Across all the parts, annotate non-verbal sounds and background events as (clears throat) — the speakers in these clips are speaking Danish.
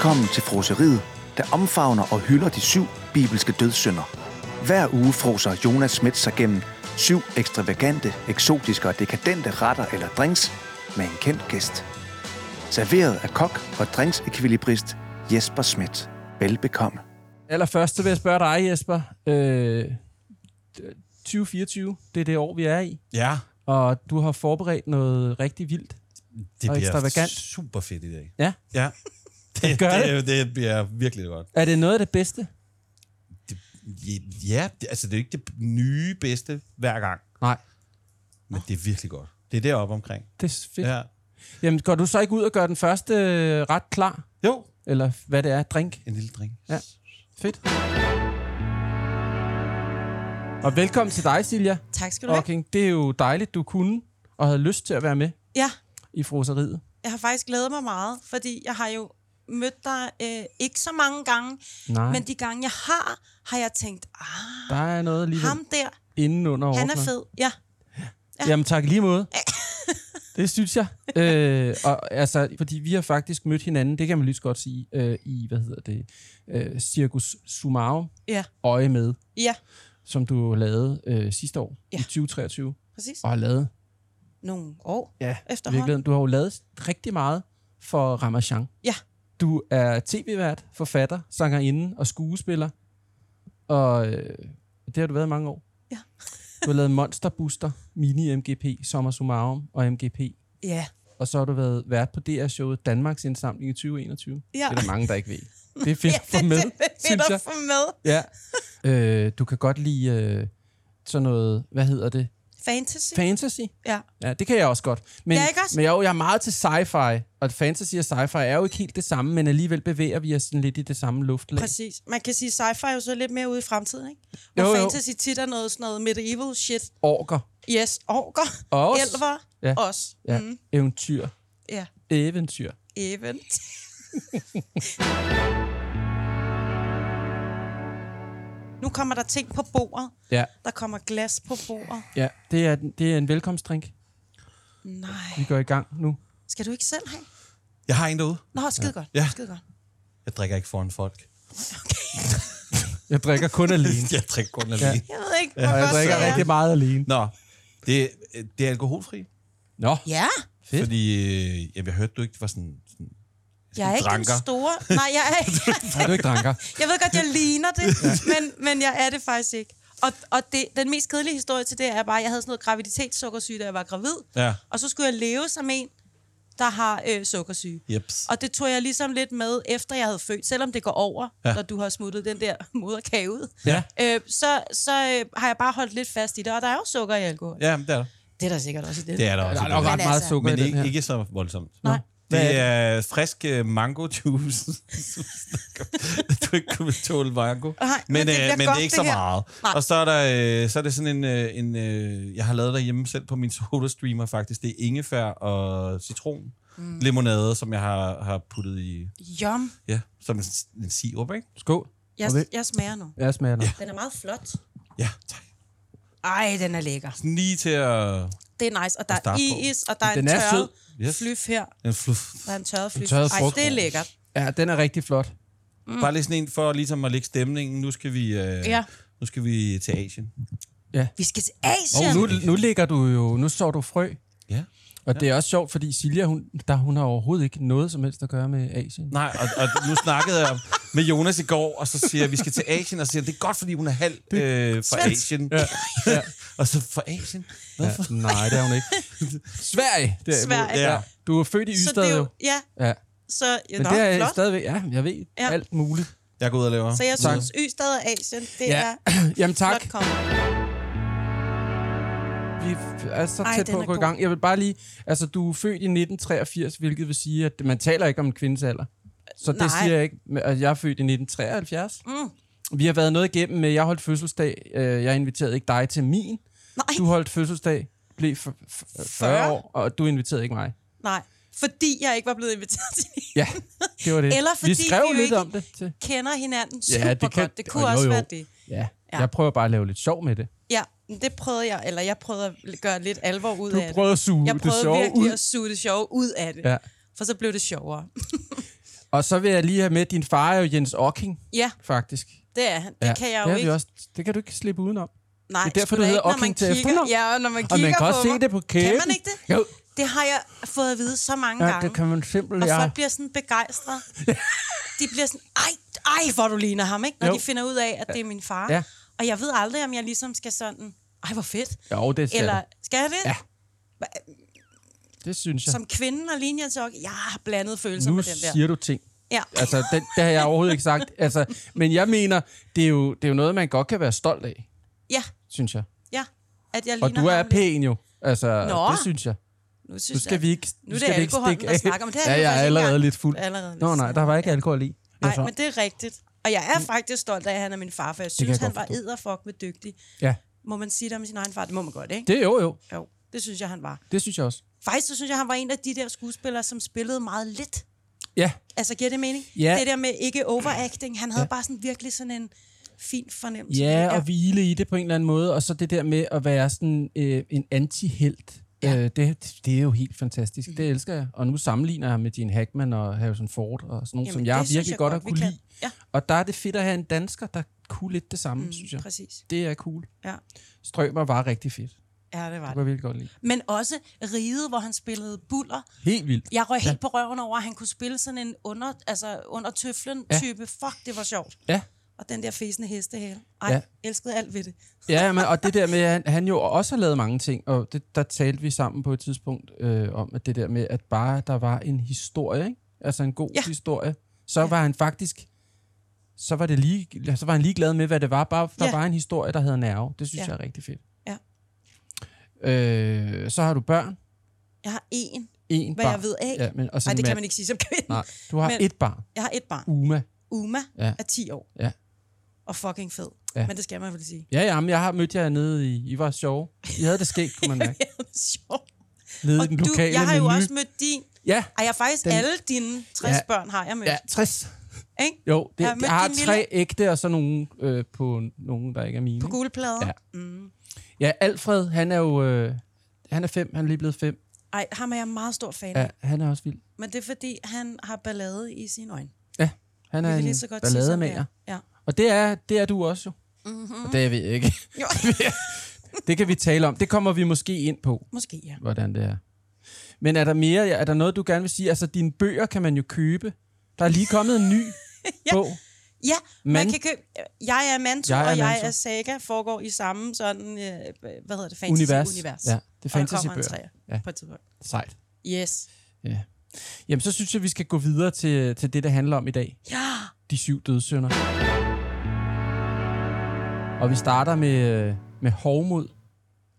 Velkommen til froseriet, der omfavner og hylder de syv bibelske dødssynder. Hver uge froser Jonas Schmidt sig gennem syv ekstravagante, eksotiske og dekadente retter eller drinks med en kendt gæst. Serveret af kok og drinksekvilibrist Jesper Schmidt. Velbekomme. Allerførst så vil jeg spørge dig, Jesper. Øh, 2024, det er det år, vi er i. Ja, Og du har forberedt noget rigtig vildt. det Og bliver ekstravagant. super fedt i dag. Ja. Ja, det, Gør det, det, det bliver virkelig godt. Er det noget af det bedste? Ja, det, altså det er ikke det nye bedste hver gang, Nej. men det er virkelig godt. Det er deroppe omkring. Det er fedt. Ja. Ja. Jamen, går du så ikke ud og gør den første øh, ret klar? Jo, Eller hvad det er, drink? en lille drink. Ja. Fedt. Og velkommen til dig, Silja. Tak skal du have. Ocking. Det er jo dejligt, du kunne og havde lyst til at være med Ja, i froseriet. jeg har faktisk glædet mig meget, fordi jeg har jo mødt dig øh, ikke så mange gange, Nej, men de gange, jeg har, har jeg tænkt, ah, der er noget alligevel ham der, inden under han er overfladen. fed. Ja, Ja. Jamen tak lige måde. (laughs) det synes jeg. Øh, og altså, fordi vi har faktisk mødt hinanden, det kan man lige så godt sige, øh, i, hvad hedder det, øh, Circus Sumarum, ja, Øje med, ja, som du lavede øh, sidste år, Ja. i 2023, præcis. og har lavet, Nogle år ja, efterhånden. virkeligheden, du har jo lavet rigtig meget for Ramachan. Ja, Du er tv-vært, forfatter, sangerinde og skuespiller, og øh, det har du været i mange år. Ja. Du har lavet Monster Booster, Mini MGP, Sommer Summarum og MGP. ja, Og så har du været vært på DR-showet Danmarks Indsamling i 2021. Ja. Det er der mange, der ikke ved. (laughs) Det er fedt ja at få med, det, det er fedt at få med. Ja. Øh, du kan godt lide øh, sådan noget, hvad hedder det? Fantasy. Fantasy? ja. Ja, det kan jeg også godt. Men, Ja, ikke også? men jo, jeg er meget til sci-fi, og fantasy og sci-fi er jo ikke helt det samme, men alligevel bevæger vi os sådan lidt i det samme luftlag. Præcis. Man kan sige, sci-fi er jo så lidt mere ude i fremtiden, ikke? Hvor Jo, jo. fantasy tit er noget, sådan noget medieval shit. Orker. Yes, orker, os. elver, Ja. os. Ja. Mm, Eventyr. ja, Eventyr. event. (laughs) nu kommer der ting på bordet. Ja, Der kommer glas på bordet. ja. Det, er, det er en velkomstdrink. Nej. Vi går i gang nu. Skal du ikke selv have? Jeg har en derude. Nå, skide godt. Ja. Skide godt. Jeg drikker ikke foran folk. (laughs) Jeg drikker kun alene. (laughs) Jeg drikker kun alene. Ja. Ja. Jeg ved ikke, Og jeg drikker er. rigtig meget alene. Nå, det, det er alkoholfri. Nå, Ja, Fedt. Fordi øh, jeg, jeg hørte, du ikke var sådan... jeg er ikke dranker. den store... Nej, jeg er (laughs) ikke. er du ikke dranker? Jeg ved godt, jeg ligner det, men, men jeg er det faktisk ikke. Og, og det, den mest kedelige historie til det er bare, at jeg havde sådan noget graviditetssukkersyge, da jeg var gravid. Ja. Og så skulle jeg leve som en, der har øh, sukkersyge. Jeps. Og det tog jeg ligesom lidt med, efter jeg havde født. Selvom det går over, ja. Ja. når du har smuttet den der (laughs) moderkage ud. Ja. Øh, så så øh, har jeg bare holdt lidt fast i det. Og der er jo sukker i alkohol. Ja, det er der. Det er der sikkert også i det. Det er der også. Der er i nok det. ret Men meget altså- sukker Men i den ikke, her. ikke så voldsomt. Nej. Hvad Det er frisk øh, mango juice. (laughs) du ikke kunne tåle mango. Nej, men, men det øh, men det er ikke det så her. meget. Nej. Og så er der, øh, så er det sådan en, øh, en øh, jeg har lavet derhjemme selv på min soda streamer faktisk. Det er ingefær og citron mm. limonade, som jeg har, har puttet i, Yum. ja, som en, en sirup, ikke? Skål. Jeg, jeg smager nu. Jeg smager nu. Den er meget flot. Ja, tak. Ej, den er lækker. Sådan lige til at... Det er nice. Og der er is, og der er Den en tørret Yes. flyf her. En fluff. Der er en tørret flyf. tørret Ej, det er lækkert. Ja, den er rigtig flot. Mm. Bare lige sådan en for ligesom at lægge stemningen. Nu skal vi, øh, Ja. nu skal vi til Asien. Vi skal til Og Asien. nu, nu ligger du jo, nu så du frø. Ja. Og det er også sjovt, fordi Silja, hun, der, hun har overhovedet ikke noget som helst at gøre med Asien. Nej, og, og nu snakkede jeg med Jonas i går, og så siger jeg, at vi skal til Asien, og så siger det er godt, fordi hun er halv øh, fra Svensk. Asien. Ja. ja. (laughs) Og så fra Asien? Hvad ja. for? Nej, det er hun ikke. (laughs) Sverige! derimod. Sverige. Ja. Du er født i Så Ystad det er jo. jo, ja, Ja. så, ja, Men nå, det er flot. stadigvæk, ja, jeg ved Ja. alt muligt. Jeg går ud og laver. Så jeg Tak. synes, Ystad og Asien, det Ja. er (clears throat) Jamen tak. flot kommet. Vi er så Ej, tæt den på er at gå i god. gang. Jeg vil bare lige... Altså, du er født i 1983, hvilket vil sige, at man taler ikke om en kvindes alder. Så det Nej. siger jeg ikke. Altså, Jeg er født i 1973. Mm. Vi har været noget igennem med, jeg holdt fødselsdag. Øh, Jeg inviterede ikke dig til min. Nej, Du holdt fødselsdag, blev f- f- 40 år, og du inviterede ikke mig. nej. Fordi jeg ikke var blevet inviteret til det. Ja, det var det. Eller fordi vi skrev vi lidt om det. Til. Kender hinanden Ja, super det kan- godt. Det kunne jo, også jo. være det. Ja. Ja. jeg prøver bare at lave lidt sjov med det. Ja, det prøvede jeg, eller jeg prøvede at gøre lidt alvor ud Du af det. prøvede at suge Jeg det prøvede sjove virkelig ud. at suge det sjove ud af det. Ja. For så blev det sjovere. (laughs) Og så vil jeg lige have med, din far er jo Jens Ocking, Ja, faktisk. det er han. Det ja, kan jeg det jo ikke. også, det kan du ikke slippe udenom. Nej, Det er derfor, du hedder Ocking til efternavn. Ja, og når man Og kigger man kan på også se mig. det på kæben. Kan man ikke det? Jo, Det har jeg fået at vide så mange ja, gange. det kan man simpelthen... Og Ja. folk bliver sådan begejstrede. (laughs) De bliver sådan, ej, ej, hvor du ligner ham, ikke? Når Jo. de finder ud af, at det er min far. Ja. Og jeg ved aldrig, om jeg ligesom skal sådan, ej, hvor fedt. Jo, det skal Eller, Eller... skal jeg det? Ja. Det synes jeg. Som kvinden og linjen så, jeg har blandet følelser nu med den der. siger du ting. Ja. Altså, det, det har jeg overhovedet ikke sagt. Altså, men jeg mener, det er, jo, det er jo noget, man godt kan være stolt af, ja, synes jeg. ja. At jeg Og du er pæn jo. Altså, Nå. det synes jeg. Nu, Nu synes skal jeg, vi ikke nu er det skal alkoholen, stikke der snakker, men det er ja, jeg er allerede lidt fuld. Allerede Nå nej, der var ikke alkohol i. Nej, men det er rigtigt. Og jeg er faktisk stolt af, at han er min far, for jeg synes, jeg han var edderfuck med dygtig. Ja, Må man sige det om sin egen far? Det må man godt, ikke? det er jo jo. Jo, det synes jeg, han var. Det synes jeg også. Faktisk så synes jeg, han var en af de der skuespillere, som spillede meget lidt. Ja, Altså, giver det mening? Ja. Det der med ikke overacting. Han havde Ja. ja. bare sådan virkelig sådan en fin fornemmelse. ja, og hvile i det på en eller anden måde. Og så det der med at være sådan øh, en anti-helt. Ja. Øh, det, det er jo helt fantastisk. Mm. Det elsker jeg. Og nu sammenligner jeg med Gene Hackman og Harrison Ford og sådan nogle, Jamen, som jeg virkelig jeg godt har kunne lide. Ja. Og der er det fedt at have en dansker, der kunne lidt det samme, mm, synes jeg. Præcis. Det er cool. Ja. Strømer var rigtig fedt. Ja, det var Det jeg virkelig godt lide. Men også Ride, hvor han spillede buller. Helt vildt. Jeg røg helt på røven over, at han kunne spille sådan en under, altså under tøflen Ja. type. Fuck, det var sjovt. Ja. Og den der fæsende hestehale. Ej, Ja. ja. elskede alt ved det. Ja, men, og det der med, at han, han jo også har lavet mange ting, og det, der talte vi sammen på et tidspunkt øh, om, at det der med, at bare der var en historie, ikke? altså en god ja. Ja. historie, så ja. var han faktisk, så var, det lige, så var han ligeglad med, hvad det var, bare der Ja. var en historie, der havde nerve. Det synes ja. Ja. jeg er rigtig fedt. Øh, så har du børn. Jeg har én, En hvad barn. jeg ved af. Ja, men, og en det kan man ikke sige som kvinde. Nej, du har Men- et barn. Jeg har et barn. Uma. Uma Ja. er 10 år. Ja. Og fucking fed. Ja. Men det skal man vel sige. Ja, ja, men jeg har mødt jer nede i, I var sjove. I havde det skægt, kunne man (laughs) mærke. Ja, det er sjovt. Nede Og i den du, lokale jeg har jo menu. også mødt din. Ja, Ej, jeg har faktisk Den- alle dine 60 Ja. børn har jeg mødt. ja, Ja. 60. Ikke? Jo, det, Jeg har jeg, jeg har tre lille- ægte, og så nogle øh, på nogle, der ikke er mine. På gule plader. Ja. Mm. Ja, Alfred, han er jo... Øh, han er fem, han er lige blevet fem. Ej, ham er jeg meget stor fan Ja, af. han er også vild. Men det er fordi, han har ballade i sine øjne. Ja, han Vi er lige så godt sige, som det ballademager. er. Ja. Og det er, det er du også jo. Mm-hmm. Og det ved jeg ikke. Jo. (laughs) det kan vi tale om. Det kommer vi måske ind på, Måske, ja. hvordan det er. Men er der mere? Er der noget, du gerne vil sige? Altså, dine bøger kan man jo købe. Der er lige kommet en ny (laughs) Ja. bog. Ja, Man- man kan købe... Jeg er Manto, Jeg er og jeg Manto. er Saga, foregår i samme sådan, øh, hvad hedder det, fantasy-univers. Univers. univers. Ja, det er der fantasybøger. Ja. på et tidspunkt. Sejt. Yes. Ja. Jamen, så synes jeg, vi skal gå videre til, til det, det handler om i dag. Ja. De syv dødssynder. Og vi starter med, med hovmod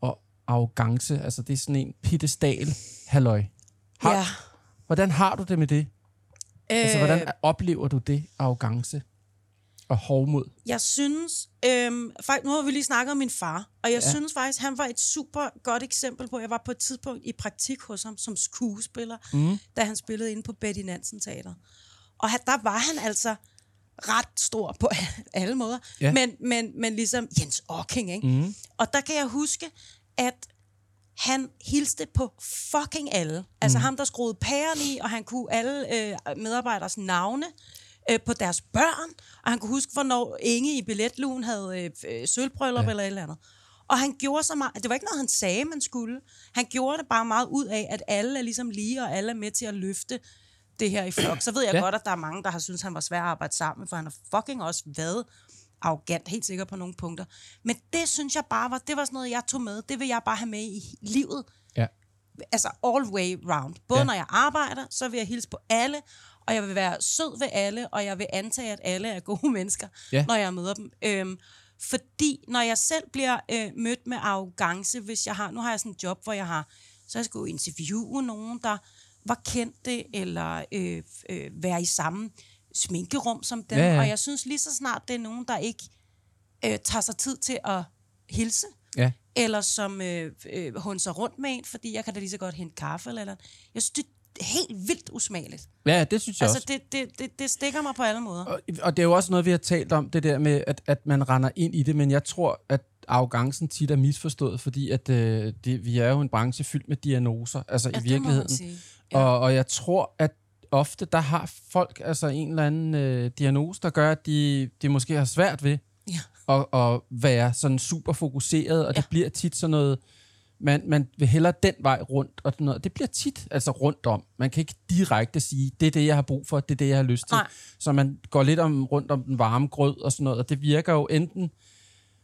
og arrogance. Altså, det er sådan en pittestal halløj. Har, ja. Hvordan har du det med det? Altså, Øh, hvordan oplever du det, arrogance og hovmod? Jeg synes, øhm, faktisk, nu har vi lige snakket om min far, og jeg Ja. synes faktisk, han var et super godt eksempel på, jeg var på et tidspunkt i praktik hos ham som skuespiller, Mm. da han spillede inde på Betty Nansen Teater. Og der var han altså ret stor på (laughs) alle måder, Ja. men, men, men ligesom Jens Ocking, ikke? Mm. Og der kan jeg huske, at han hilste på fucking alle. Altså Mhm. ham, der skruede pæren i, og han kunne alle øh, medarbejders navne øh, på deres børn, og han kunne huske, hvornår Inge i billetlugen havde øh, øh, sølvbryllup Ja. eller et eller andet. Og han gjorde så meget, det var ikke noget, han sagde, man skulle. Han gjorde det bare meget ud af, at alle er ligesom lige, og alle er med til at løfte det her i flok. Så ved jeg Ja. godt, at der er mange, der har syntes, han var svær at arbejde sammen med, for han har fucking også været arrogant, helt sikkert på nogle punkter. Men det synes jeg bare var, det var sådan noget, jeg tog med. Det vil jeg bare have med i livet. Ja. Altså all way round. Både ja. når jeg arbejder, så vil jeg hilse på alle, og jeg vil være sød ved alle, og jeg vil antage, at alle er gode (laughs) mennesker, Ja. når jeg møder dem. Øhm, fordi når jeg selv bliver øh, mødt med arrogance, hvis jeg har, nu har jeg sådan en job, hvor jeg har, så jeg skal jo interviewe nogen, der var kendte, eller øh, øh, være i samme sminkerum som dem. Ja, Ja. Og jeg synes lige så snart, det er nogen, der ikke øh, tager sig tid til at hilse, Ja. eller som øh, øh, hunser rundt med en, fordi jeg kan da lige så godt hente kaffe eller eller. Jeg synes, det er helt vildt usmageligt. Ja, det synes jeg også. Altså, det, det, det, det stikker mig på alle måder. Og, og det er jo også noget, vi har talt om, det der med, at, at man render ind i det, men jeg tror, at arrogancen tit er misforstået, fordi at, øh, det, vi er jo en branche fyldt med diagnoser, altså Ja, i virkeligheden. Ja. Og, og jeg tror, at ofte, der har folk altså en eller anden øh, diagnose, der gør, at de, de måske har svært ved Ja. at, at være sådan super fokuseret, og. Ja. det bliver tit sådan noget, man, man vil hellere den vej rundt, og sådan noget. det bliver tit altså rundt om. Man kan ikke direkte sige, det er det, jeg har brug for, det er det, jeg har lyst til. Nej. Så man går lidt om, rundt om den varme grød og sådan noget, og det virker jo enten,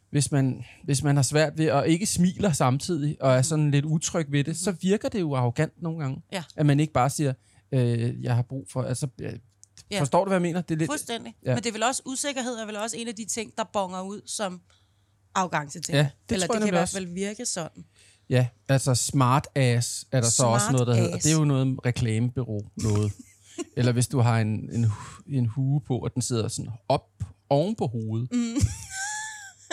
hvis man, hvis man har svært ved at ikke smiler samtidig, og er sådan lidt utryg ved det, så virker det jo arrogant nogle gange. Ja. At man ikke bare siger, øh, jeg har brug for, altså, Ja. forstår du, hvad jeg mener? Det er lidt, Fuldstændig. Ja. Men det er vel også usikkerhed, er vel også en af de ting, der bonger ud som arrogance til. Ja, det Eller tror jeg det kan i hvert fald virke sådan. Ja, altså smart ass er der så Smart også noget, der hedder. ass. Det er jo noget reklamebureau noget. (laughs) Eller hvis du har en, en, en hue på, og den sidder sådan op oven på hovedet. Mm.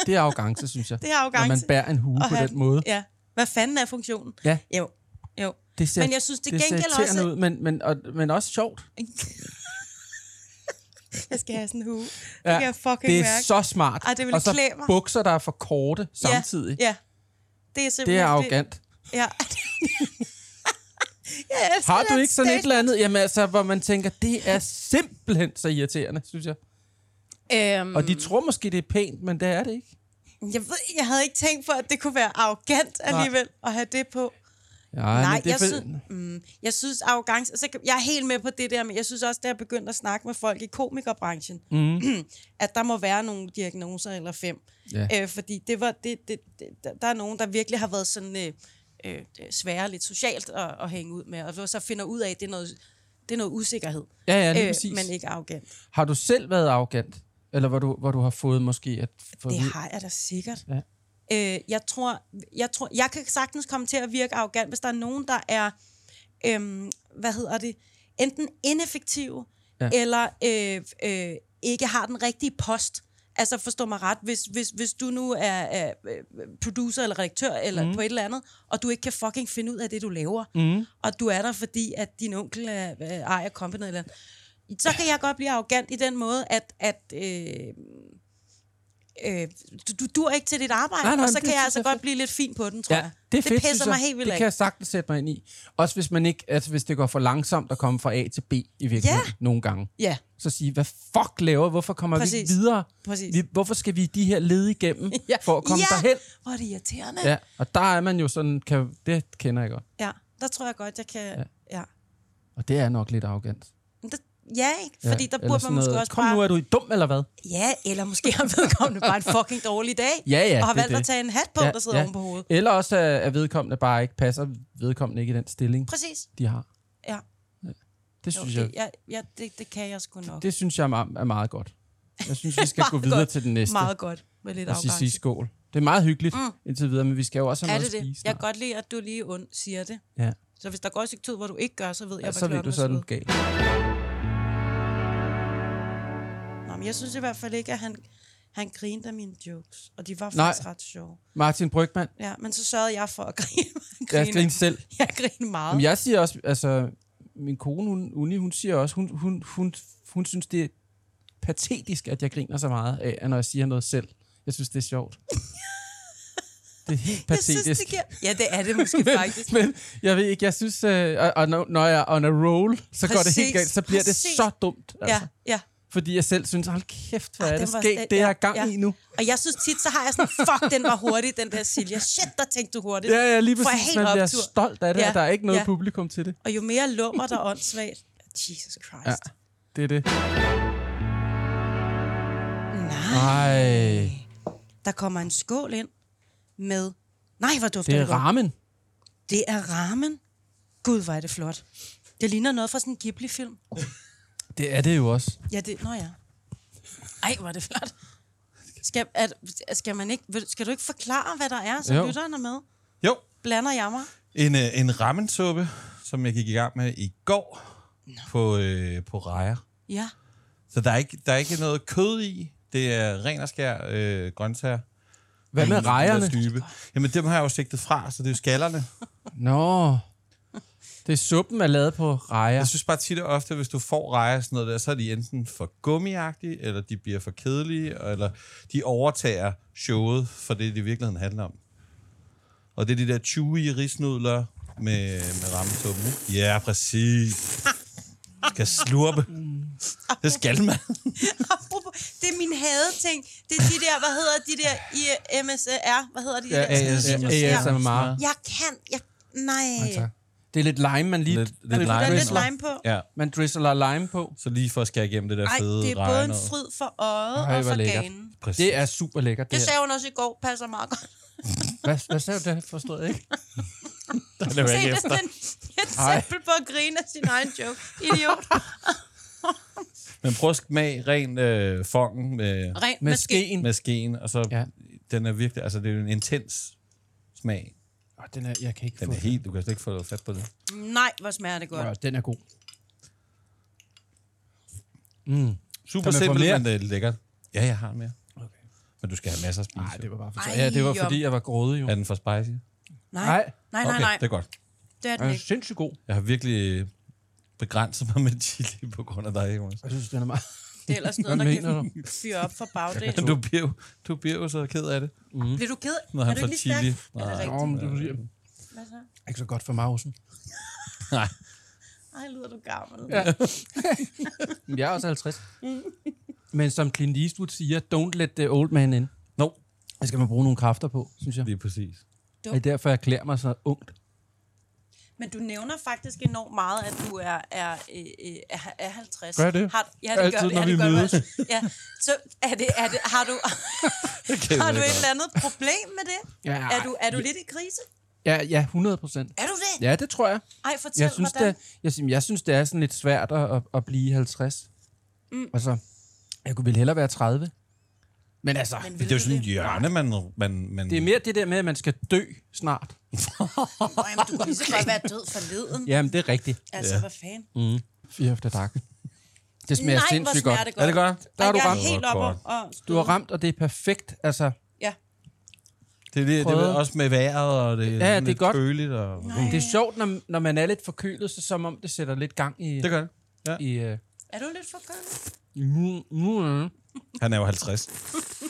det er arrogance, synes jeg. (laughs) Det er arrogance. Når man bærer en hue på have- den måde. Ja. Hvad fanden er funktionen? Ja. Jo. Jo. Det ser, Men jeg synes det ser gengæld også- ud, men, men, og, men også sjovt. (laughs) Jeg skal have sådan en hue. Det Ja, kan jeg fucking det er mærke. så smart. Ej, det ville og så klæde mig. bukser, der er for korte samtidig. Ja. ja. Det er simpelthen... Det er arrogant. Ja. (laughs) jeg Har du ikke sådan et eller andet, jamen, altså, hvor man tænker, det er simpelthen så irriterende, synes jeg. Øhm, Og de tror måske, det er pænt, men det er det ikke. jeg, ved, jeg havde ikke tænkt på, at det kunne være arrogant alligevel at have det på. Ja, Nej, det jeg, for- synes, mm, jeg synes arrogance... Altså, jeg er helt med på det der, men jeg synes også, da jeg begyndte at snakke med folk i komikerbranchen, mm. (clears throat) at der må være nogle diagnoser eller fem. Ja. Øh, fordi det var, det, det, det, der- er nogen, der virkelig har været sådan øh, øh, svære lidt socialt at, at hænge ud med, og så finder ud af, at det er noget, det er noget usikkerhed, Ja, ja, lige øh, præcis. men ikke arrogant. Har du selv været arrogant? Eller hvor du, hvor du har fået måske at få Det har jeg da sikkert. Ja. Øh, jeg, tror, jeg tror, jeg kan sagtens komme til at virke arrogant, hvis der er nogen, der er, øhm, hvad hedder det, enten ineffektive, Ja. eller øh, øh, ikke har den rigtige post. Altså forstå mig ret, hvis, hvis, hvis du nu er, er øh, producer eller redaktør eller mm. på et eller andet, og du ikke kan fucking finde ud af det, du laver, mm. og du er der, fordi at din onkel er, øh, ejer company eller andet, så kan jeg godt blive arrogant i den måde, at, at øh, øh, du, du dur ikke til dit arbejde, Nej, nej, og så det kan jeg altså er godt fedt. blive lidt fin på den, tror Ja, jeg. det er fedt, det pisser mig helt vildt Det kan jeg sagtens sætte mig ind i. Også hvis man ikke, altså hvis det går for langsomt at komme fra A til B i virkeligheden Ja. nogle gange. Ja, Så sige, hvad fuck laver, hvorfor kommer vi Præcis. ikke videre? Præcis. Vi, hvorfor skal vi de her led igennem (laughs) ja. for at komme ja. derhen? Hvor er det irriterende. Ja, og der er man jo sådan, kan, det kender jeg godt. ja. Der tror jeg godt, jeg kan... Ja. ja. Og det er nok lidt arrogant. Men det, ja, ikke? Fordi ja. der burde sådan man måske noget, også Kom bare... nu, er du dum eller hvad? Ja, eller måske har vedkommende bare en fucking dårlig dag. Ja, ja, Og har det valgt at det. tage en hat på, der sidder oven på hovedet. Eller også er, er vedkommende bare ikke passer vedkommende ikke i den stilling, Præcis. de har. Ja. Det Jo, synes det, jeg, ja, ja det, det kan jeg sgu nok. det synes jeg er meget, godt. Jeg synes, vi (laughs) skal gå videre godt. til den næste. Meget godt med lidt og sige, sige skål. Det er meget hyggeligt mm. indtil videre, men vi skal jo også have Er noget det at det? spise. Jeg kan godt lide, at du lige und siger det. Ja. Så hvis der går et stykke tid, hvor du ikke gør, så ved jeg, ja, hvad så ved klokken du, så er du galt. Men jeg synes i hvert fald ikke, at han, han grinede af mine jokes. Og de var Nej. faktisk ret sjove. Martin Brygman, Ja, men så sørgede jeg for at (laughs) grine. jeg griner selv. Jeg griner meget. Jamen, jeg siger også, altså, min kone, hun, Uni, hun siger også, hun, hun, hun, hun synes, det er patetisk, at jeg griner så meget af, når jeg siger noget selv. Jeg synes, det er sjovt. (laughs) Det er helt jeg patetisk. synes, det giver... Ja, det er det måske (laughs) faktisk. Men jeg ved ikke, jeg synes, øh, og, og når- jeg er on a roll, så går det Præcis, helt galt. Så bliver præcis. det så dumt. Altså. Ja, ja. Fordi jeg selv synes, hold kæft, hvad Ah, er det sta- det jeg er gang ja. i nu. Og jeg synes tit, så har jeg sådan, fuck, den var hurtig, den der Silja. Shit, der tænkte du hurtigt. Ja, ja, lige præcis. helt Man bliver optur. stolt af det, Ja, og der er ikke noget ja. publikum til det. Og jo mere lummer der åndssvagt. Jesus Christ. Ja, det er det. Nej. Nej, Der kommer en skål ind med... Nej, hvor dufter det det, er ramen. Det er ramen. Gud, hvor er det flot. Det ligner noget fra sådan en Ghibli-film. Det er det jo også. Ja, det... Nå ja. Ej, hvor er det flot. Skal, er, skal, man ikke, skal du ikke forklare, hvad der er, så Jo. lytteren er med? Jo, Blander jeg mig? en, øh, en ramensuppe, som jeg gik i gang med i går på, øh, på rejer. Ja. Så der er, ikke, der er ikke noget kød i. Det er ren og skær øh, grøntsager. Hvad med rejerne? stybe. Jamen, dem har jeg jo sigtet fra, så det er jo skallerne. Nå, det er suppen er lavet på rejer. Jeg synes bare tit og ofte, hvis du får rejer sådan noget der, så er de enten for gummiagtige, eller de bliver for kedelige, eller de overtager showet for det, det i virkeligheden handler om. Og det er de der chewy risnudler med, med rammesuppen. Ja, præcis. Skal slurpe. Det skal man. Apropos, det er min hadeting. Det er de der, hvad hedder de der i MSR? Hvad hedder de Ja, der? ASMR. Jeg kan, jeg, nej. Det er lidt lime, man lige... Lidt- lidt man lime. Der er lidt lime på. Ja, Man drizzler lime på. så lige for at skære igennem det der Ej, fede det er både en fryd for øjet Ej, og for ganen. Det er super lækkert, Det det sagde hun også i går, passer meget godt. (laughs) Hvad, hvad sagde du det? Forstod jeg ikke. (laughs) det var Se, ikke (laughs) det er efter. sådan et eksempel på at grine af sin egen joke. Idiot. Men prøv at smage ren øh, fongen med, Rent Med med ske. skeen. med skeen, og så Ja. den er virkelig, altså det er jo en intens smag. Den er, jeg kan ikke Den få er helt, du kan slet ikke få fat på det. Nej, hvor smager det godt. Ja, den er god. Mm. Super Kan man få simpelt, mere? men det er lækkert. Ja, jeg har mere. Okay. Men du skal have masser at spise. Nej, det var bare for Ej, Ja, det var fordi, jeg var grådig jo. Er den for spicy? Nej, Nej. nej, nej, okay, nej. det er godt. Det er Den den er ikke. sindssygt god. Jeg har virkelig begrænset mig med chili på grund af dig, Jonas. Jeg synes, den er meget... Det er ellers noget, Hvad der kan fyre op for bagdelen. (laughs) Du bliver, jo, du bliver jo så ked af det, Bliver du ked? når er han du får ikke lige stærk? Er det Nej. Nå, men rigtigt? du siger, Hvad så? ikke så godt for mausen. (laughs) Nej. Ej, lyder du gammel. Ja. Men (laughs) jeg er også 50. Men som Clint Eastwood siger, don't let the old man in. No, Det skal man bruge nogle kræfter på, synes jeg. lige præcis. Det er derfor, jeg klæder mig så ungt. Men du nævner faktisk enormt meget, at du er, er, øh, øh, er, er 50. Gør jeg det? Har, ja, det Altid, gør, når ja, vi det gør du mødes. (laughs) Ja, så er det, er det, har du, (laughs) har du et er eller andet problem med det? Ja, Er du, er du lidt i krise? Ja, ja 100 procent. Er du det? Ja, det tror jeg. Ej, fortæl, Jeg synes, hvordan. det, jeg, synes- jeg synes, det er sådan lidt svært at, at, at blive 50. Mm. Altså, jeg kunne vel hellere være 30. Men altså, Men det er jo sådan et hjørne, man... man, man det er mere det der med, at man skal dø snart. (laughs) Nå, jamen, du kan lige så godt være død forleden. (laughs) Jamen, det er rigtigt. Altså, hvad fanden? Mm. Fear of the Dark. Det smager Nej, hvor sindssygt smager godt. det godt. Er det godt? Der har du ramt. helt godt. og... Du har ramt, og det er perfekt. Altså, Ja. Det er, det, det er også med vejret, og det er, Ja, det er godt. køligt. Og, det er sjovt, når, når man er lidt forkølet, så som om det sætter lidt gang i... det gør det. Ja. i uh, Er du lidt forkølet? mm, mm, Han er jo 50.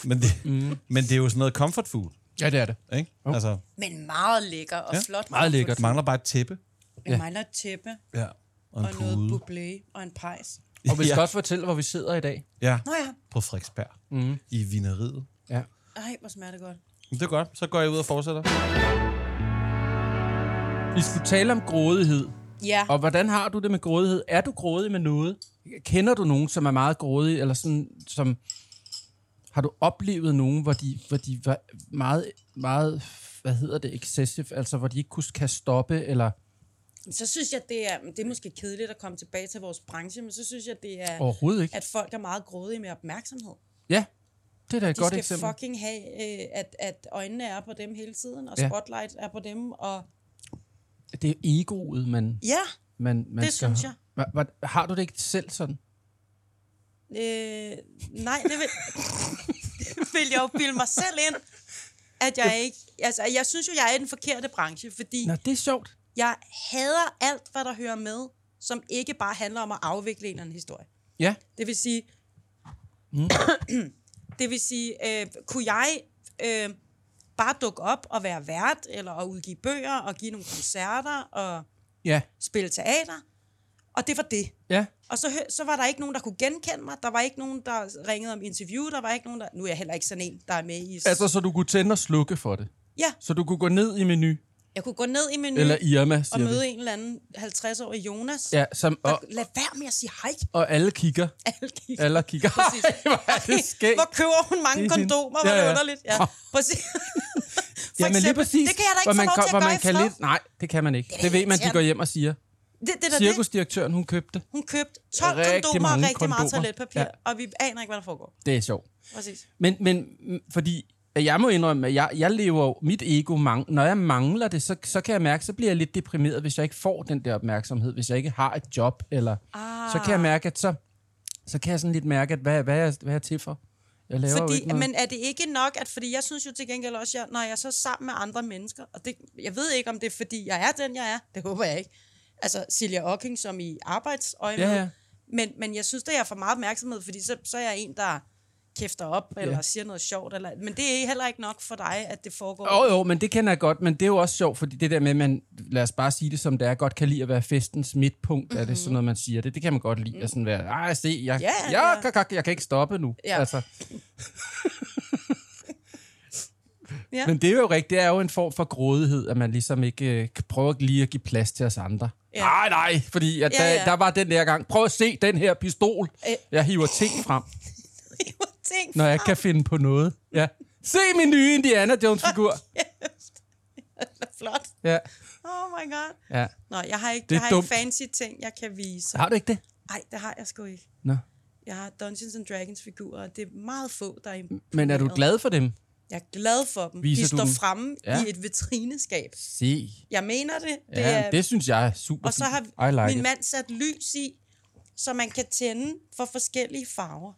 men, det, Mm. men det er jo sådan noget comfort food, ja, det er det. ikke? Jo. Altså, Men meget lækker og Ja, flot. meget lækkert. der mangler bare et tæppe. Jeg mangler et tæppe Ja. Og en og noget pude. bublé og en pejs. Og vi skal (laughs) ja. også fortælle, hvor vi sidder i dag. Ja, Nå ja. på Frederiksberg. Mm. I vineriet. Ja. Ej, hvor smager det godt. Det er godt. Så går jeg ud og fortsætter. Vi skulle tale om grådighed. Ja. Og hvordan har du det med grådighed? Er du grådig med noget? Kender du nogen, som er meget grådig, eller sådan, som... Har du oplevet nogen, hvor de, hvor de var meget, meget, hvad hedder det, excessive, altså hvor de ikke kunne, kan stoppe, eller Så synes jeg, det er, det er måske kedeligt at komme tilbage til vores branche, men så synes jeg, det er, overhovedet ikke? at folk er meget grådige med opmærksomhed. Ja, det er da et De godt skal eksempel. fucking have, øh, at, at øjnene er på dem hele tiden, og Ja. spotlight er på dem, og Det er egoet, man, ja, man, man Det skal... synes jeg. Hva, hva, har du det ikke selv sådan? øh, nej, det vil, det (laughs) vil jeg jo bilde mig selv ind, at jeg ikke, altså jeg synes jo, jeg er i den forkerte branche, fordi Nå, det er sjovt. jeg hader alt, hvad der hører med, som ikke bare handler om at afvikle en eller anden historie. Ja, Det vil sige, Mm. (clears throat) det vil sige, øh, kunne jeg øh, bare dukke op og være vært, eller at udgive bøger, og give nogle koncerter, og ja, spille teater, og det var det. ja. Og så, så var der ikke nogen, der kunne genkende mig. Der var ikke nogen, der ringede om interview. Der var ikke nogen, der... Nu er jeg heller ikke sådan en, der er med i... Altså, så du kunne tænde og slukke for det. Ja, Så du kunne gå ned i menu, jeg kunne gå ned i menu eller Irma, og siger vi. møde en eller anden 50-årig Jonas. Ja, som, Der, og, lad være med at sige hej. og alle kigger. (laughs) Alle kigger. Alle kigger. Præcis. (laughs) Ej, hvor er det skægt. Hvor køber hun mange er kondomer? Hvor Ja, ja, underligt. Ja, præcis. (laughs) For Ja, men lige eksempel, præcis. Det kan jeg da hvor ikke man, få lov til at man kan lidt, Nej, det kan man ikke. Det Det, ved man, de går hjem og siger. Det, det er det. Cirkusdirektøren, hun købte. Hun købte 12 Rigtig kondomer og rigtig meget kondomer. toiletpapir, Ja. og vi aner ikke, hvad der foregår. Det er sjovt. Præcis. Men, men fordi jeg må indrømme, at jeg, jeg lever mit ego, mang, når jeg mangler det, så, så kan jeg mærke, så bliver jeg lidt deprimeret, hvis jeg ikke får den der opmærksomhed, hvis jeg ikke har et job, eller Ah. så kan jeg mærke, at så, så kan jeg sådan lidt mærke, at hvad, hvad, er, jeg- hvad er jeg til for? Jeg laver Fordi, men er det ikke nok, at fordi jeg synes jo til gengæld også, at når jeg så er sammen med andre mennesker, og det, jeg ved ikke, om det er fordi, jeg er den, jeg er, det håber jeg ikke. Altså Silja Ocking som i arbejdsøje Ja, ja. Men, men jeg synes, det er for meget opmærksomhed, fordi så, så er jeg en, der kæfter op, eller siger noget sjovt. Eller, men det er heller ikke nok for dig, at det foregår. Jo, jo, men det kender jeg godt, men det er jo også sjovt, fordi det der med, at man, lad os bare sige det som det er, godt kan lide at være festens midtpunkt, mm-hmm. er det sådan noget, man siger det. Det kan man godt lide, at sådan være, ej, se, jeg, Ja, jeg, ja. jeg, jeg, jeg kan ikke stoppe nu. Ja. Altså. (laughs) Ja. Men det er jo rigtigt, det er jo en form for grådighed, at man ligesom ikke øh, kan prøve lige at give plads til os andre. Ja. Nej, nej, fordi at Ja, der, ja. der var den der gang, prøv at se den her pistol. Øh. Jeg hiver ting frem, (laughs) Tænk, når jeg ikke kan finde på noget. Ja. Se min nye Indiana Jones-figur. flot. Ja. Oh my god. ja. Nå, jeg har ikke, Det er jeg har dumt. ikke fancy ting, jeg kan vise. Har du ikke det? Nej, det har jeg sgu ikke. Nå. Jeg har Dungeons and Dragons figurer, og det er meget få, der er Men er du glad for dem? Jeg er glad for dem. Viser De du står dem? fremme Ja. i et vitrineskab. Se. Jeg mener det. det Ja, er, det synes jeg er super og så har fint. I like min it. mand sat lys i, så man kan tænde for forskellige farver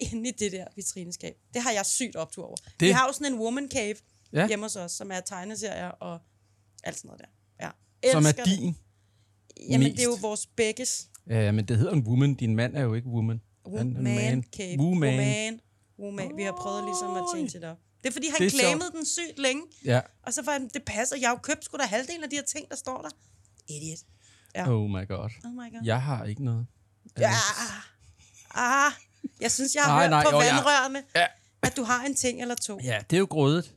inde i det der vitrineskab. Det har jeg sygt optur over. Det... Det- Vi har jo sådan en woman cave Ja. hjemme hos os, som er tegneserier og alt sådan noget der. Ja. Som er Elsker det. din. Jamen, det er jo mest. vores begges Ja, men det hedder en woman. Din mand er jo ikke woman. Han woman man. cave. Woman. Woman. woman. Vi har prøvet ligesom at change it up. Det er fordi, han Det er claimede den sygt længe. Ja. Og så var han, det passer. Jeg har jo købt sgu da halvdelen af de her ting, der står der. Idiot. Ja. Oh my god. Oh my god. Jeg har ikke noget. Ja. Ah, jeg synes, jeg har Nej, hørt nej, på jo, vandrørene, Ja. at du har en ting eller to. Ja, det er jo grådet.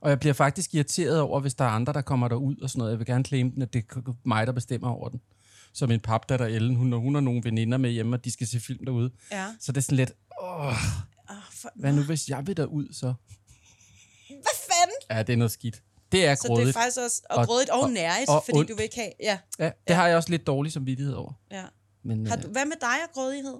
Og jeg bliver faktisk irriteret over, hvis der er andre, der kommer derud og sådan noget. Jeg vil gerne claim den, at det er mig, der bestemmer over den. Så min papdatter Ellen, hun, hun har nogle veninder med hjemme, og de skal se film derude. Ja. Så det er sådan lidt, åh, Oh, for, hvad nu hvis jeg vil derud så? hvad fanden? Ja, det er noget skidt. Det er Så det grådigt. er faktisk også og, Og- grådigt og, og- nærigt, og fordi ondt. du vil ikke have... Ja, Ja, det har jeg også lidt dårlig samvittighed over. ja. Men Har øh, du, hvad med dig og grådighed?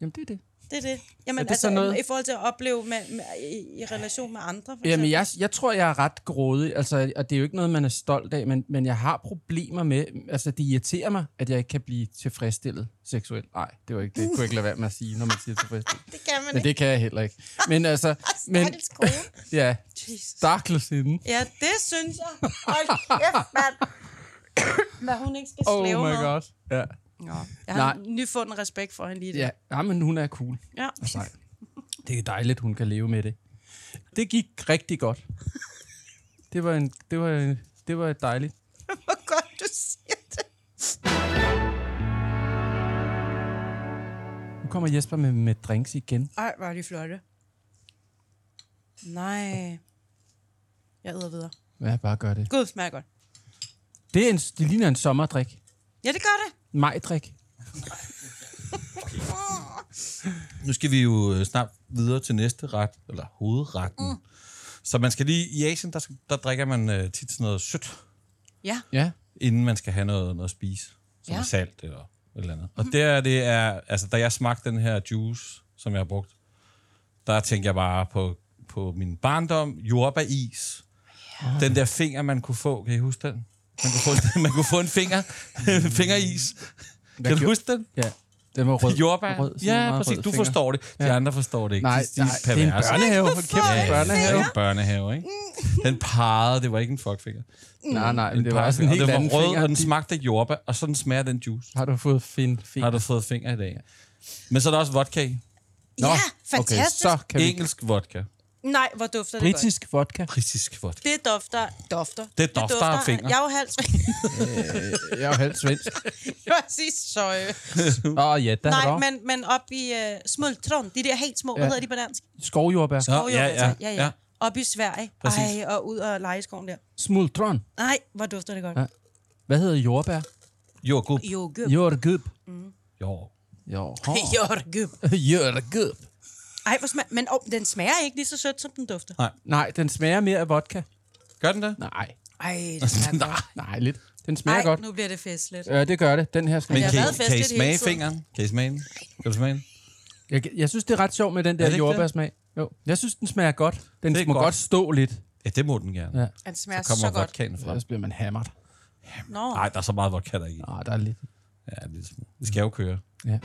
jamen, det er det. Det er det. Jamen, Er det altså, noget? i forhold til at opleve med, med, i, i relation med andre, for Jamen, jeg, jeg tror, jeg er ret grådig, altså, og det er jo ikke noget, man er stolt af, men, men jeg har problemer med, altså det irriterer mig, at jeg ikke kan blive tilfredsstillet seksuelt. Nej, det var ikke det. Det kunne jeg ikke lade være med at sige, når man siger tilfredsstillet. (laughs) Det kan man Men ikke. det kan jeg heller ikke. Men altså, (laughs) men, (laughs) ja, stakkels hende. Ja, det synes jeg. Hold kæft, mand. Hvad hun ikke skal Oh my slæve med. god. Ja, Nå. Jeg har Nej. nyfundet respekt for hende lige der. ja. ja men hun er cool. Ja. Nej. Det er dejligt, hun kan leve med det. Det gik rigtig godt. Det var en, det var en, det var dejligt. (laughs) Hvor godt du siger det. Nu kommer Jesper med, med drinks igen. Ej, hvor er de flotte. Nej. Jeg æder videre. Ja, bare gør det. Gud, smager godt. Det, er en, det ligner en sommerdrik. Ja, det gør det. Majdrik. (laughs) Nu skal vi jo øh, snart videre til næste ret, eller hovedretten. Mm. Så man skal lige, i Asien, der, der drikker man øh, tit sådan noget sødt, Ja. Ja. inden man skal have noget, noget at spise, som Ja. er salt eller et eller andet. Og der, det er, altså da jeg smagte den her juice, som jeg har brugt, der tænkte jeg bare på, på min barndom, jordbæris. Ja. Den der finger, man kunne få, kan I huske den? Man kunne få, (laughs) man kunne få en finger, (laughs) fingeris. Kan du huske den? Ja. Den var rød. Jordbær. Rød, ja, præcis. rød Du finger. forstår det. De Ja. andre forstår det ikke. Nej, de, de nej, det er en børnehave. Hold kæft, Ja, en børnehave. Det er en børnehave, ikke? Den pegede, det var ikke en fuckfinger. Nej, nej, men Den det var også en helt den anden var rød, finger. og den smagte af jordbær, og sådan smager den juice. Har du fået fin finger? Har du fået finger i dag? Men så er der også vodka i. ja, fantastisk. Okay, så kan vi... Engelsk vodka. Nej, hvor dufter det godt. Britisk vodka. Britisk vodka. Det dufter. Dufter. Det dufter af fingre. Jeg er jo halvt Jeg er jo halvt svensk. Sige søje. Åh, oh, ja, der Nej, men, men op i uh, smultron, de der helt små, ja. Hvad hedder de på dansk? Skovjordbær. Så, ja, ja, ja, ja. ja. Op i Sverige. Præcis. Ej, og ud og lege i skoven der. Smultron. Nej, hvor dufter det godt. Ja. Hvad hedder jordbær? Jordgub. Jordgubb. Jordgubb. Jo. Jo. Jordgubb. Jordgubb. Ej, hvor smag... Men oh, den smager ikke lige så sødt, som den dufter. Nej, den smager mere af vodka. Gør den det? Nej. Ej, det (laughs) smager godt. Nej, lidt. Den smager Ej, godt. nu bliver det festligt. Ja, det gør det. Den her skal Men kan, I, kan I smage fingeren? Kan I smage den? Kan du smage den? Jeg, jeg synes, det er ret sjovt med den Er der jordbærsmag. Jo. Jeg synes, den smager godt. Den må godt. godt stå lidt. Ja, det må den gerne. Ja. Den smager Så kommer så godt. vodkaen frem. Ellers bliver man hammered. Nå, Nej, der er så meget vodka der i. Nej, der er lidt. Ja, er- det skal jo køre. Ja.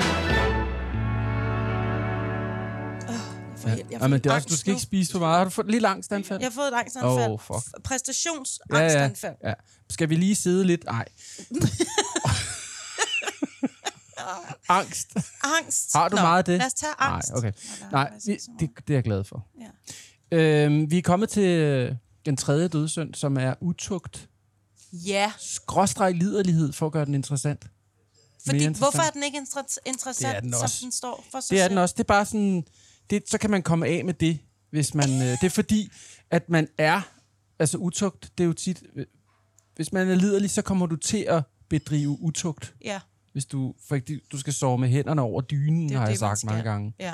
For helt, jeg ja får men det er også, du skal nu. ikke spise for meget. Har du fået lige angstanfald? Jeg har fået et angstanfald. Åh, fuck. F- ja, ja, Præstationsangstanfald. ja. Skal vi lige sidde lidt? Nej. (laughs) Angst. Angst. Har du meget af det? Lad os tage angst. Nej, okay. Nej, det, det er jeg glad for. Ja. Øhm, vi er kommet til øh, den tredje dødssynd, som er utugt, Ja, skråstreg liderlighed, for at gøre den interessant. Fordi hvorfor er den ikke inter- interessant, er den som den står for sig Det er selv? den også. Det er bare sådan, det, så kan man komme af med det, hvis man... Øh, det er fordi, at man er... Altså utugt, det er jo tit... øh, Hvis man er liderlig, så kommer du til at bedrive utugt. Ja, Hvis du, for du skal sove med hænderne over dynen, det har jeg det, man sagt mange gange, Ja,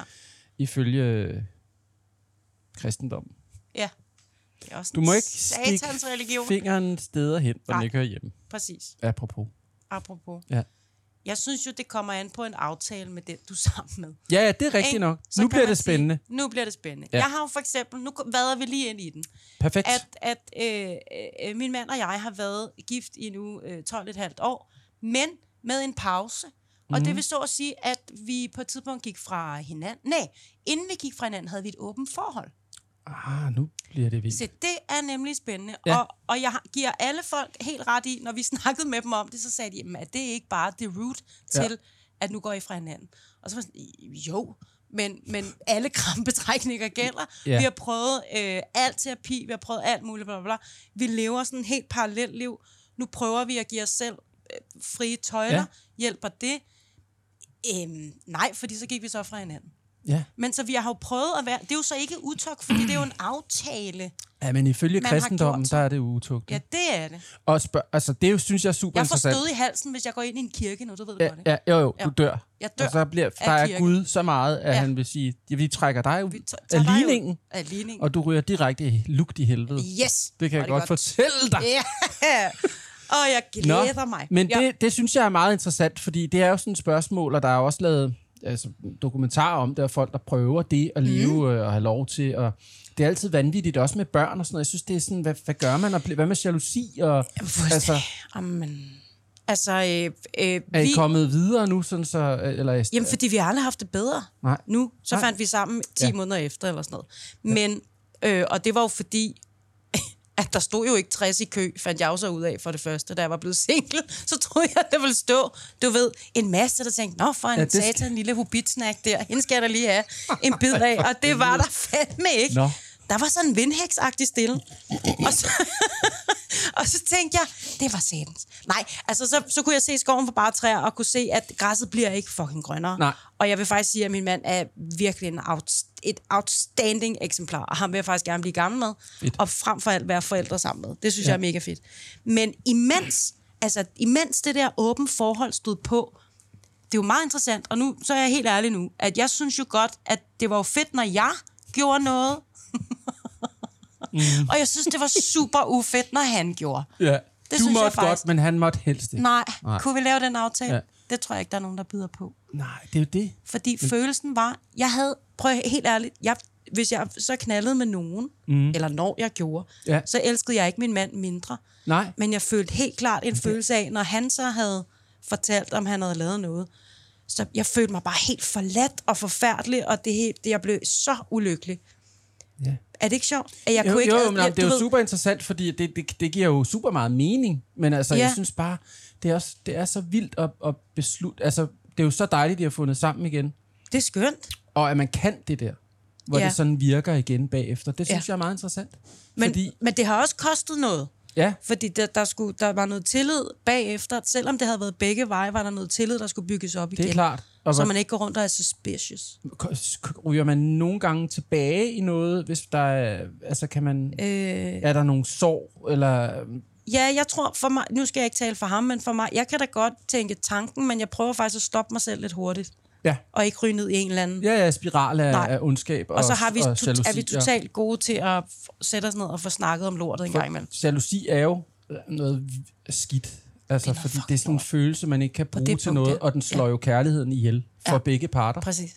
ifølge øh, kristendommen. ja. Det er også Du må ikke stikke religion. fingeren steder hen, hvor den Nej. ikke hører hjemme. Præcis. Apropos. Apropos. Ja. Jeg synes jo, det kommer an på en aftale med den, du er sammen med. Ja, ja, det er rigtigt Ikke? nok. Så nu bliver det spændende. Sige, nu bliver det spændende. Ja. Jeg har jo for eksempel, nu vader vi lige ind i den, Perfekt. at, at øh, øh, min mand og jeg har været gift i nu øh, 12,5 år, men med en pause. Og Mhm. det vil så at sige, at vi på et tidspunkt gik fra hinanden. Nej, inden vi gik fra hinanden, havde vi et åbent forhold. Ah, nu bliver det vildt. Så det er nemlig spændende. Ja. Og, og jeg giver alle folk helt ret i, når vi (laughs) snakkede med dem om det, så sagde de, "Jamen, at det ikke bare det root til, Ja. at nu går I fra hinanden. Og så var sådan, jo, men, men alle (laughs) krampetrækninger gælder. Ja. Vi har prøvet øh, alt terapi, vi har prøvet alt muligt, bla, bla, bla. Vi lever sådan et helt parallelt liv. Nu prøver vi at give os selv øh, frie tøjler. Ja. Hjælper det? Øhm, nej, fordi så gik vi så fra hinanden. Ja. Men så vi har jo prøvet at være... Det er jo så ikke utok, fordi det er jo en aftale. ja, men ifølge kristendommen, der er det utugt. Ja, det er det. Og spørg, altså, det er jo, synes jeg er super Jeg får interessant. stød i halsen, hvis jeg går ind i en kirke nu, du ved det Ja, godt, ikke? ja, jo, jo, du dør. Jeg dør Og så bliver, der er kirke. Gud så meget, at ja. Han vil sige, ja, vi trækker dig Vi af ligningen, Af ligningen. og du ryger direkte i lugt i helvede. Yes! Det kan jeg er godt fortælle dig. Ja! Og jeg glæder mig. Men ja. det, det synes jeg er meget interessant, fordi det er jo sådan et spørgsmål, og der er også lavet altså, dokumentarer om det, og folk, der prøver det at leve mm. øh, og have lov til. Og det er altid vanvittigt, også med børn og sådan noget. Jeg synes, det er sådan, hvad, hvad gør man? Og hvad med jalousi? Og, altså, Amen. Altså, øh, øh, er I vi, kommet videre nu? Sådan så, øh, eller, er- jamen, fordi vi har aldrig haft det bedre. Nej. Nu, så Nej. fandt vi sammen 10 Ja. ja. måneder efter, eller sådan noget. Men, øh, og det var jo fordi, at der stod jo ikke 60 i kø, fandt jeg jo så ud af for det første, da jeg var blevet single. (laughs) Så troede jeg, der ville stå, du ved, en masse, der tænkte, nå, for en Ja, det satan en lille hobbitsnack der, hende skal jeg da lige have en bid af. Og det var der fandme ikke. Nå. Der var sådan en vindhæksagtig stille. Og så, (laughs) og så tænkte jeg, det var satans. Nej, altså så, så kunne jeg se skoven for bare træer, og kunne se, at græsset bliver ikke fucking grønnere. Nej. Og jeg vil faktisk sige, at min mand er virkelig en out, et outstanding eksemplar, og ham vil jeg faktisk gerne blive gammel med, Fedt. og frem for alt være forældre sammen med. Det synes Ja. jeg er mega fedt. Men imens, altså imens det der åbent forhold stod på, det er jo meget interessant, og nu så er jeg helt ærlig nu, at jeg synes jo godt, at det var jo fedt, når jeg gjorde noget, Mm. (laughs) og jeg synes, det var super ufedt, når han gjorde. ja. Det du synes jeg måtte faktisk. godt, men han måtte helst ikke. Nej, Nej. Kunne vi lave den aftale? Ja. Det tror jeg ikke, der er nogen, der byder på. Nej, det er jo det. Fordi Men... følelsen var, jeg havde, prøv helt ærligt, jeg, hvis jeg så knaldede med nogen, mm. eller når jeg gjorde, Ja. så elskede jeg ikke min mand mindre. Nej. Men jeg følte helt klart en følelse af, når han så havde fortalt, om han havde lavet noget, så jeg følte mig bare helt forladt og forfærdelig, og det, det jeg blev så ulykkelig. Ja. Er det ikke sjovt? At jeg Jo, kunne ikke... jo, men jeg- det er jo ved- super interessant, fordi det, det, det giver jo super meget mening. Men altså. Ja. jeg synes bare, det er, også, det er så vildt at, at beslutte. Altså, det er jo så dejligt, at de har fundet sammen igen. Det er skønt. Og at man kan det der, hvor ja. Det sådan virker igen bagefter. Det synes Ja. jeg er meget interessant. Men, Fordi, men det har også kostet noget. ja, Fordi der, der, skulle, der var noget tillid bagefter. Selvom det havde været begge veje, var der noget tillid, der skulle bygges op det igen. er klart. Og Så man ikke går rundt og er suspicious. ryger man nogle gange tilbage i noget, hvis der er, altså kan man, Øh, er der nogle sår, eller, ja, jeg tror for mig, nu skal jeg ikke tale for ham, men for mig, jeg kan da godt tænke tanken, men jeg prøver faktisk at stoppe mig selv lidt hurtigt. Ja, Og ikke ryge ned i en eller anden. ja, ja spiral af, Nej. af ondskab og, og så har vi, og er vi og- totalt gode til at sætte os ned og få snakket om lortet en gang imellem. jalousi er jo noget v- skidt. Altså, Det noget fordi det er sådan en følelse, man ikke kan bruge til punkt, noget, ja. og den slår jo kærligheden ihjel for Ja. begge parter. Præcis.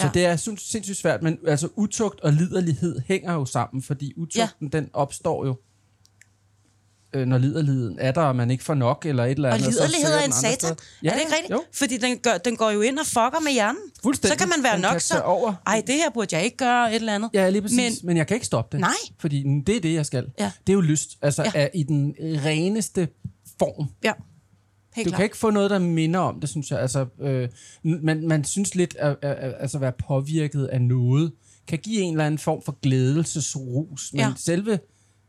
Så Ja. det er sindssygt svært, men altså utugt og liderlighed hænger jo sammen, fordi utugten, den opstår jo, øh, når liderligheden er der, og man ikke får nok, eller et eller Og andet. så liderlighed er en satan. Ja, er det ikke rigtigt? Jo, Fordi den, gør, den går jo ind og fucker med hjernen. fuldstændig. Så kan man være Den nok så... over. Ej, det her burde jeg ikke gøre, et eller andet. Ja, lige præcis. Men, Men- jeg kan ikke stoppe det. Nej. Fordi det er det, jeg skal. Ja. Det er jo lyst. Altså, Ja. er i den reneste form. Ja. Helt du klart. kan ikke få noget, der minder om det, synes jeg. Altså, øh, man, man synes lidt, at, at, at altså, være påvirket af noget, kan give en eller anden form for glædelsesrus. Men ja. selve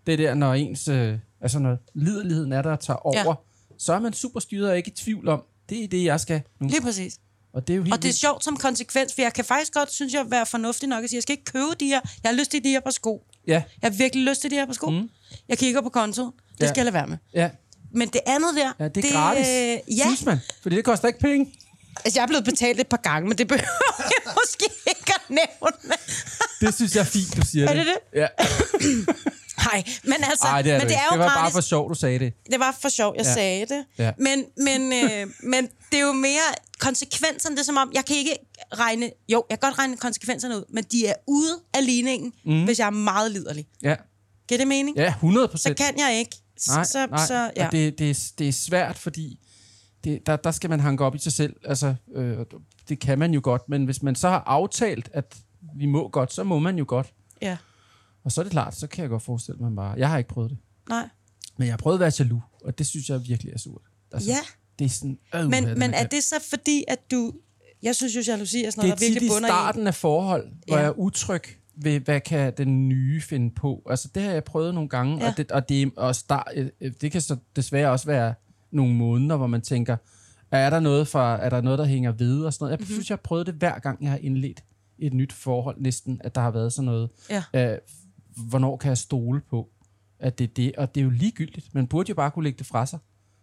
det der, når ens, øh, altså når liderligheden er der og tager over, Ja. så er man super styret og ikke i tvivl om, det er det, jeg skal nu. Lige præcis. Og det er jo helt Og det er sjovt som konsekvens, for jeg kan faktisk godt, synes jeg, være fornuftig nok at sige, jeg skal ikke købe de her. Jeg har lyst til de her på sko. Ja, Jeg har virkelig lyst til de her på sko. Mm. Jeg kigger på kontoen. Det Ja. skal jeg lade være med. ja, Men det andet der... ja, det er gratis, øh, ja, synes man. Fordi det koster ikke penge. altså jeg er blevet betalt et par gange, men det behøver (laughs) jeg måske ikke at nævne. Det synes jeg er fint, du siger Er det. det det? Ja. (clears throat) Nej, men altså... Ej, det er men det, er jo det var gratis. bare for sjov, du sagde det. Det var for sjov, jeg ja. Sagde det. Ja. Men, men, øh, men det er jo mere konsekvenserne. Det er som om, jeg kan ikke regne... Jo, jeg kan godt regne konsekvenserne ud, men de er ude af ligningen, mm. hvis jeg er meget liderlig. Ja, Giver det mening? ja 100 Så procent. kan jeg ikke. Nej, så, nej. Så, ja. og det, det, er, det er svært, fordi det, der, der skal man hanke op i sig selv. Altså, øh, det kan man jo godt, men hvis man så har aftalt, at vi må godt, så må man jo godt. ja. Og så er det klart, så kan jeg godt forestille mig bare... Jeg har ikke prøvet det, Nej. men jeg har prøvet at være jaloux, og det synes jeg virkelig er surt. Altså, Ja, Det er sådan... Øh, men, men er det så fordi, at du... Jeg synes jo, jalousi er sådan det noget, er der virkelig i bunder i... starten af forhold, hvor Ja. jeg er utryg ved, hvad kan den nye finde på. Altså, det har jeg prøvet nogle gange, Ja. og, det, og, det, og start, øh, det kan så desværre også være nogle måneder, hvor man tænker, er der noget, fra, er der noget der hænger ved og sådan noget. Jeg Mhm. mm-hmm. synes, jeg har prøvet det hver gang, jeg har indledt et nyt forhold, næsten, at der har været sådan noget. Ja. Øh, hvornår kan jeg stole på, at det er det? Og det er jo ligegyldigt. Man burde jo bare kunne lægge det fra sig.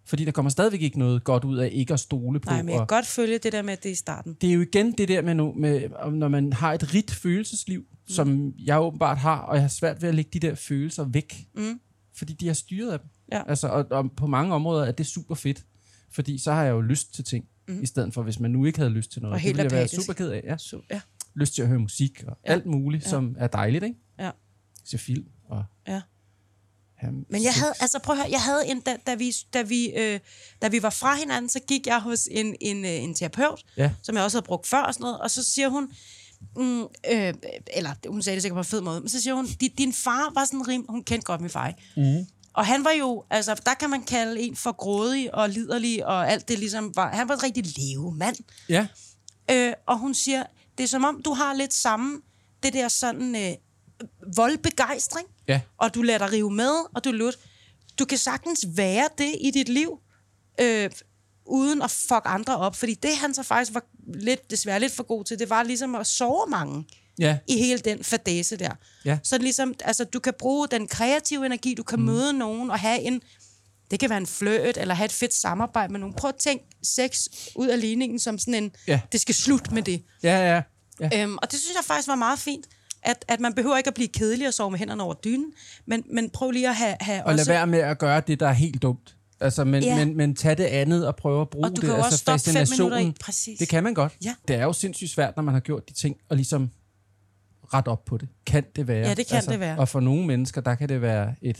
Fordi der kommer stadigvæk ikke noget godt ud af ikke at stole på. Nej, men jeg kan godt følge det der med, at det er i starten. det er jo igen det der med, nu, med når man har et rigt følelsesliv, mm. som jeg åbenbart har, og jeg har svært ved at lægge de der følelser væk. Mm. Fordi de har styret af dem. Ja. Altså, og, og på mange områder er det super fedt. Fordi så har jeg jo lyst til ting, mm. i stedet for hvis man nu ikke havde lyst til noget. Og helt det ville jeg være super ked af. Ja. Så, ja. Lyst til at høre musik og Ja. alt muligt, Ja. som er dejligt, ikke? Ja. Se film og... Ja. have Men jeg havde, altså prøv at høre, jeg havde en, da, da, vi, da, vi, øh, da vi var fra hinanden, så gik jeg hos en, en, øh, en terapeut, Ja. som jeg også havde brugt før og sådan noget, og så siger hun, mm, øh, eller hun sagde det sikkert på en fed måde, men så siger hun, din, din far var sådan rim, hun kendte godt min far, ikke? Mm. Og han var jo, altså der kan man kalde en for grådig og liderlig, og alt det ligesom var, han var en rigtig levemand. Ja. Øh, og hun siger, det er som om, du har lidt samme, det der sådan øh, voldbegejstring, Ja. og du lader dig rive med, og du lut. Du kan sagtens være det i dit liv, øh, uden at fuck andre op, fordi det han så faktisk var lidt, desværre lidt for god til, det var ligesom at sove mange Ja. i hele den fadese der. Ja. Så ligesom, altså, du kan bruge den kreative energi, du kan mm. møde nogen og have en, det kan være en flirt, eller have et fedt samarbejde med nogen. Prøv at tænke sex ud af ligningen som sådan en, Ja. det skal slutte med det. Ja, ja. ja. Øhm, og det synes jeg faktisk var meget fint, at, at man behøver ikke at blive kedelig og sove med hænderne over dynen, men, men prøv lige at have, have Og lad også... være med at gøre det, der er helt dumt. Altså, men, Ja. men, men tag det andet og prøv at bruge Og du det. kan jo altså, også stoppe fem minutter i. Præcis. Det kan man godt. Ja. Det er jo sindssygt svært, når man har gjort de ting, og ligesom ret op på det. Kan det være? Altså, Ja, det kan det være. Og for nogle mennesker, der kan det være et,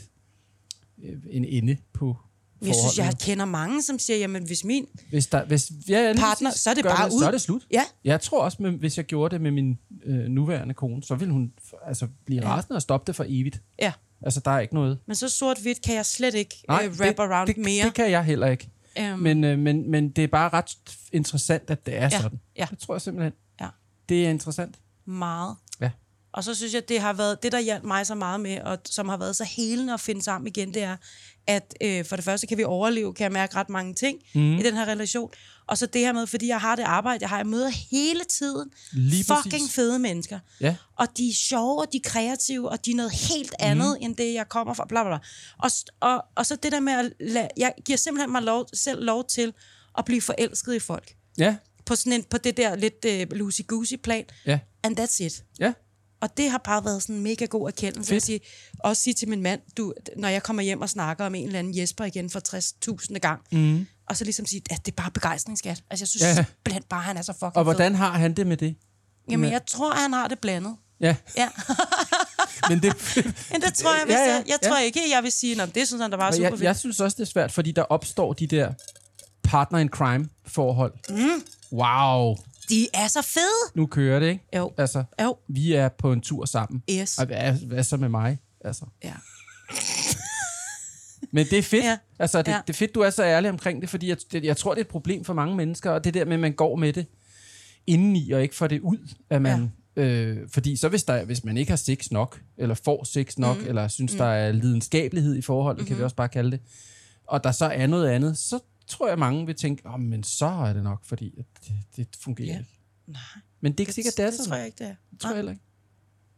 øh, en ende på jeg synes, jeg kender mange, som siger, jamen hvis min Hvis der, hvis, ja, lige partner, så er det bare ud. Så er det slut. Ja, Jeg tror også, med, hvis jeg gjorde det med min øh, nuværende kone, så ville hun altså, blive Ja. rasende og stoppe det for evigt. ja. Altså, der er ikke noget... Men så sort-hvidt kan jeg slet ikke Nej, øh, wrap around det, mere. det kan jeg heller ikke. Øhm, Men, øh, men, men det er bare ret interessant, at det er Ja, sådan. ja. Det tror jeg simpelthen. Ja. Det er interessant. meget. Og så synes jeg, det har været det, der hjalp mig så meget med, og som har været så helende at finde sammen igen, det er, at øh, for det første kan vi overleve, kan jeg mærke ret mange ting mm. i den her relation. Og så det her med, fordi jeg har det arbejde, jeg har, jeg møder hele tiden Lige fucking præcis. fede mennesker. Ja. Og de er sjove, og de er kreative, og de er noget helt andet, mm. end det, jeg kommer fra. Bla, bla, bla. Og, og, og så det der med at lade, jeg giver simpelthen mig lov, selv lov til at blive forelsket i folk. Ja, På, sådan en, på det der lidt uh, loosey-goosey plan. ja, And that's it. ja. Og det har bare været sådan en mega god erkendelse. At sige, også sige til min mand, du, når jeg kommer hjem og snakker om en eller anden Jesper igen for 60.000 gang, mm. og så ligesom sige, at det er bare begejstringsskat. Altså jeg synes Ja. simpelthen bare, han er så fucking Og hvordan har han det med det? fed. Jamen jeg tror, han har det blandet. Ja, Ja, (laughs) men det... (laughs) men det tror jeg, hvis Ja, ja, jeg, jeg ja. tror ikke, jeg vil sige, at det synes han, der var super jeg, fedt. jeg synes også, det er svært, fordi der opstår de der partner in crime forhold. Mm. Wow, De er så fede. nu kører det, ikke? Jo. Altså, Jo. vi er på en tur sammen. Yes. Og hvad, hvad så med mig? Altså, Ja. (laughs) Men det er fedt. Ja. Altså, det, Ja. det er fedt, du er så ærlig omkring det, fordi jeg, det, jeg tror, det er et problem for mange mennesker, og det der med, at man går med det indeni, og ikke får det ud, at man... Ja. Øh, fordi så hvis, der, hvis man ikke har sex nok, eller får sex nok, mm. eller synes, mm. der er lidenskabelighed i forholdet, mm-hmm. kan vi også bare kalde det, og der så er noget andet, så tror jeg, mange vil tænke, oh, men så er det nok, fordi at det, det fungerer Ja. ikke. Nej, Men det er ikke sikkert, det er det sådan. tror jeg ikke, det er. Det tror jeg heller ikke.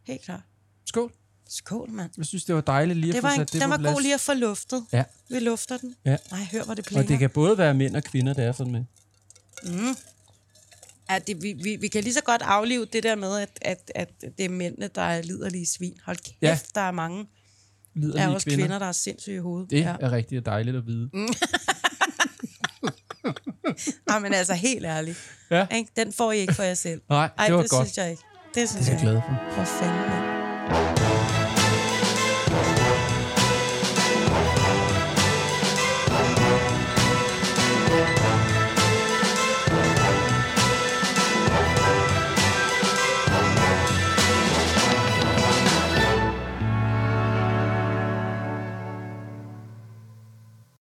Helt klart. Skål. Skål, mand. Jeg synes, det var dejligt lige at Det få var, en, sat det den var plads. god lige at få luftet. Ja. Vi lufter den. Ja. Nej, hør, hvor det plinger. Og det kan både være mænd og kvinder, der er sådan med. Ja, det, vi, vi, vi kan lige så godt aflive det der med, at, at, at det er mændene, der er liderlige svin. Hold kæft, Ja. der er mange Liderlige af os kvinder. kvinder. kvinder, der er sindssyge i hovedet. Det ja. er rigtig dejligt at vide. (laughs) (laughs) Ej, men altså, helt ærligt. Ja. Den får I ikke for jer selv. Nej, Ej, det var det godt. synes jeg ikke. Det synes Det er jeg jeg glad for. Hvor fanden.